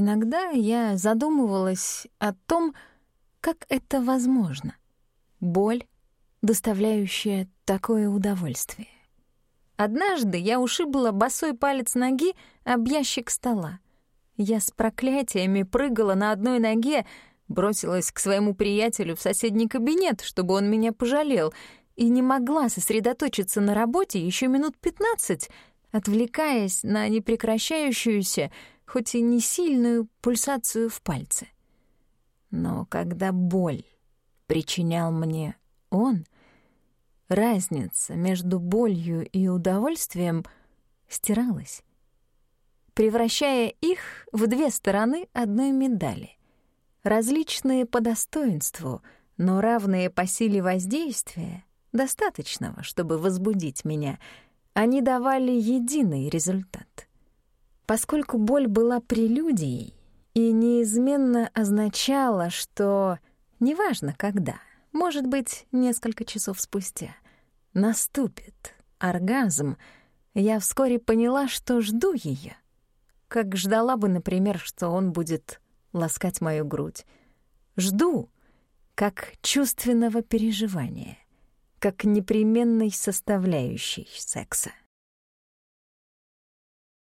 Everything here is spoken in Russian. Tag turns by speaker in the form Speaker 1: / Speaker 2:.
Speaker 1: Иногда я задумывалась о том, как это возможно. Боль, доставляющая такое удовольствие. Однажды я ушибла босой палец ноги об ящик стола. Я с проклятиями прыгала на одной ноге, бросилась к своему приятелю в соседний кабинет, чтобы он меня пожалел, и не могла сосредоточиться на работе еще минут пятнадцать, отвлекаясь на непрекращающуюся, хоть и не сильную пульсацию в пальце. Но когда боль причинял мне он, разница между болью и удовольствием стиралась, превращая их в две стороны одной медали. Различные по достоинству, но равные по силе воздействия, достаточного, чтобы возбудить меня, они давали единый результат. Поскольку боль была прелюдией и неизменно означала, что неважно когда, может быть, несколько часов спустя, наступит оргазм, я вскоре поняла, что жду ее, как ждала бы, например, что он будет ласкать мою грудь. Жду, как чувственного переживания, как непременной составляющей секса.